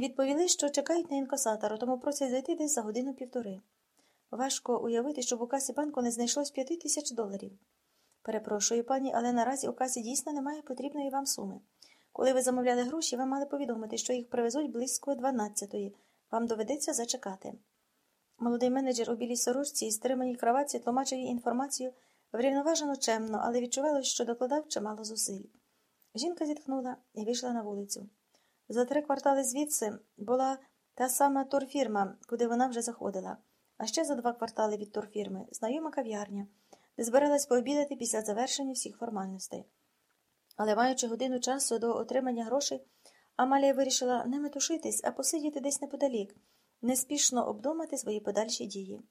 Відповіли, що чекають на інкасатора, тому просять зайти десь за годину-півтори. Важко уявити, щоб у касі банку не знайшлось п'яти тисяч доларів. Перепрошую, пані, але наразі у касі дійсно немає потрібної вам суми. Коли ви замовляли гроші, ви мали повідомити, що їх привезуть близько 12-ї. Вам доведеться зачекати. Молодий менеджер у білій сорочці і стриманій краваці тлумачив їй інформацію врівноважено чемно, але відчувалось, що докладав чимало зусиль. Жінка зітхнула і вийшла на вулицю. За три квартали звідси була та сама турфірма, куди вона вже заходила, а ще за два квартали від турфірми знайома кав'ярня, де збиралась пообідати після завершення всіх формальностей. Але, маючи годину часу до отримання грошей, Амалія вирішила не метушитись, а посидіти десь неподалік, неспішно обдумати свої подальші дії.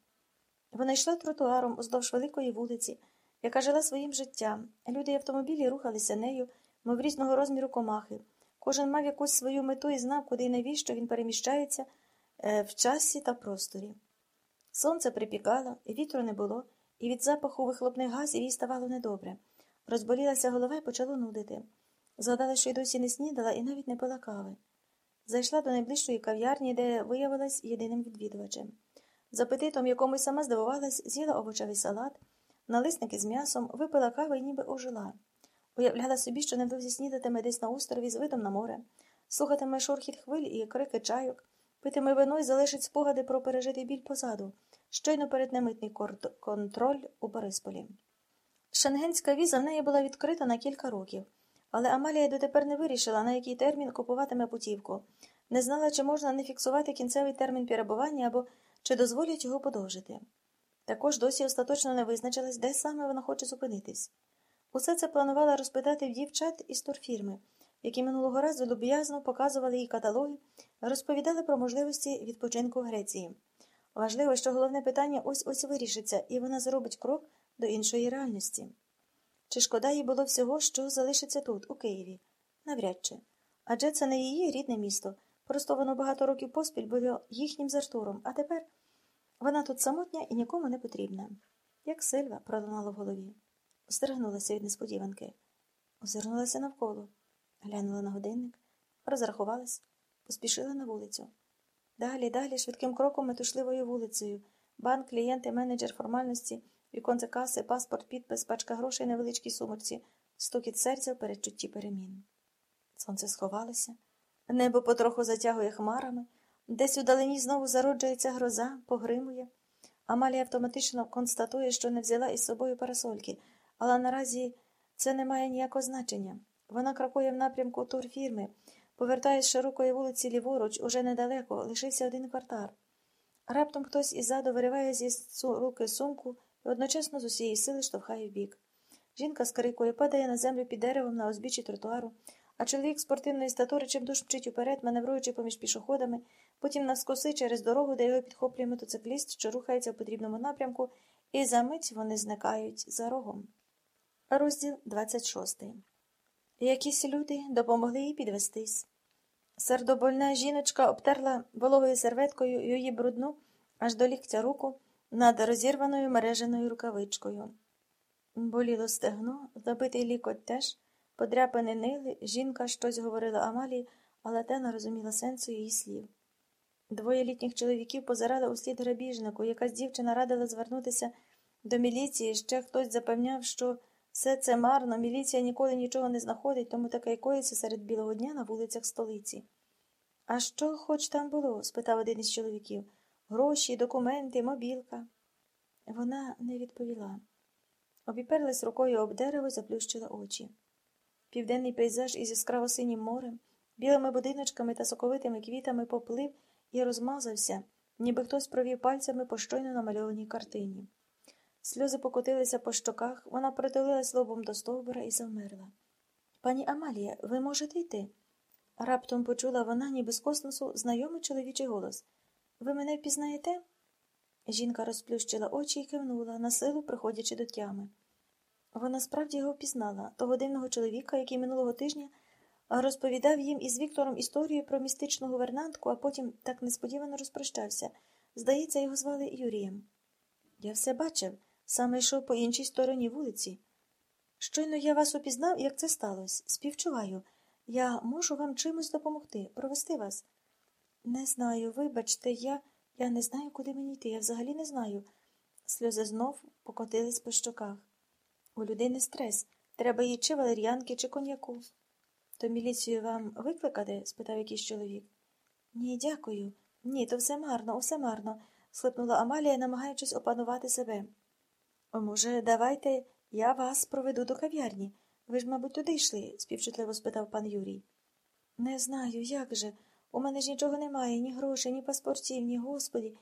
Вона йшла тротуаром уздовж великої вулиці, яка жила своїм життям. Люди й автомобілі рухалися нею, мов різного розміру комахи. Кожен мав якусь свою мету і знав, куди і навіщо він переміщається е, в часі та просторі. Сонце припікало, вітру не було, і від запаху вихлопних газів їй ставало недобре. Розболілася голова і почало нудити. Згадала, що й досі не снідала і навіть не пила кави. Зайшла до найближчої кав'ярні, де виявилась єдиним відвідувачем. З апетитом, якому й сама здивувалась, з'їла овочевий салат, налисники з м'ясом, випила кави і ніби ожила. Уявляла собі, що невдовзі снідатиме десь на острові з видом на море, слухатиме шурхіт хвиль і крики чайок, питиме вино і залишить спогади про пережитий біль позаду, щойно перед немитний контроль у Борисполі. Шенгенська віза в неї була відкрита на кілька років, але Амалія дотепер не вирішила, на який термін купуватиме путівку, не знала, чи можна не фіксувати кінцевий термін перебування або чи дозволять його подовжити. Також досі остаточно не визначилась, де саме вона хоче зупинитись. Усе це планувала розпитати в дівчат із турфірми, які минулого разу люб'язно показували їй каталоги, розповідали про можливості відпочинку в Греції. Важливо, що головне питання ось ось вирішиться, і вона зробить крок до іншої реальності. Чи шкода їй було всього, що залишиться тут, у Києві? Навряд чи. Адже це не її рідне місто, просто воно багато років поспіль було їхнім зартуром, а тепер вона тут самотня і нікому не потрібна. Як Сильва пролунала в голові. Стригнулася від несподіванки, озирнулася навколо, глянула на годинник, розрахувалась, поспішила на вулицю. Далі, далі, швидким кроком метушливою вулицею. Банк, клієнти, менеджер формальності, віконце каси, паспорт, підпис, пачка грошей на величкій сумочці, стукіт серця в передчутті перемін. Сонце сховалося, небо потроху затягує хмарами, десь у далині знову зароджується гроза, погримує. Амалія автоматично констатує, що не взяла із собою парасольки але наразі це не має ніякого значення. Вона крокує в напрямку турфірми, повертає з широкої вулиці ліворуч, уже недалеко, лишився один квартал. Раптом хтось іззаду вириває зі руки сумку і одночасно з усієї сили штовхає вбік. Жінка скрикує, падає на землю під деревом на узбіччі тротуару, а чоловік спортивної статури чимдуж мчить уперед, маневруючи поміж пішоходами, потім навскоси через дорогу, де його підхоплює мотоцикліст, що рухається в потрібному напрямку, і за мить вони зникають за рогом. Розділ 26. Якісь люди допомогли їй підвестись. Сердобольна жіночка обтерла вологою серветкою її брудну аж до ліктя руку над розірваною мереженою рукавичкою. Боліло стегно, забитий лікоть теж, подряпини нили, жінка щось говорила Амалії, але те не розуміла сенсу її слів. Двоє літніх чоловіків позирали у слід грабіжнику, якась дівчина радила звернутися до міліції, ще хтось запевняв, що. Все це марно, міліція ніколи нічого не знаходить, тому таке й коїться серед білого дня на вулицях столиці. А що хоч там було? спитав один із чоловіків. Гроші, документи, мобілка. Вона не відповіла. Обіперлась рукою об дерево, заплющила очі. Південний пейзаж із яскраво синім морем, білими будиночками та соковитими квітами поплив і розмазався, ніби хтось провів пальцями по щойно намальованій картині. Сльози покотилися по щоках, вона притулилась лобом до стовбура і завмерла. Пані Амалія, ви можете йти? Раптом почула вона, ніби з космосу, знайомий чоловічий голос. Ви мене впізнаєте? Жінка розплющила очі і кивнула, на силу приходячи до тями. Вона справді його впізнала, того дивного чоловіка, який минулого тижня розповідав їм із Віктором історію про містичну гувернантку, а потім так несподівано розпрощався. Здається, його звали Юрієм. Я все бачив. Саме йшов по іншій стороні вулиці. Щойно я вас упізнав, як це сталося. Співчуваю. Я можу вам чимось допомогти, провести вас. Не знаю, вибачте, я. Я не знаю, куди мені йти. Я взагалі не знаю. Сльози знов покотились по щоках. У людини стрес. Треба їй чи валер'янки, чи коньяку. То міліцію вам викликати? спитав якийсь чоловік. Ні, дякую. Ні, то все марно, усе марно, схлипнула Амалія, намагаючись опанувати себе. «О, Може, давайте я вас проведу до кав'ярні. Ви ж, мабуть, туди йшли? співчутливо спитав пан Юрій. Не знаю, як же. У мене ж нічого немає, ні грошей, ні паспортів, ні господі.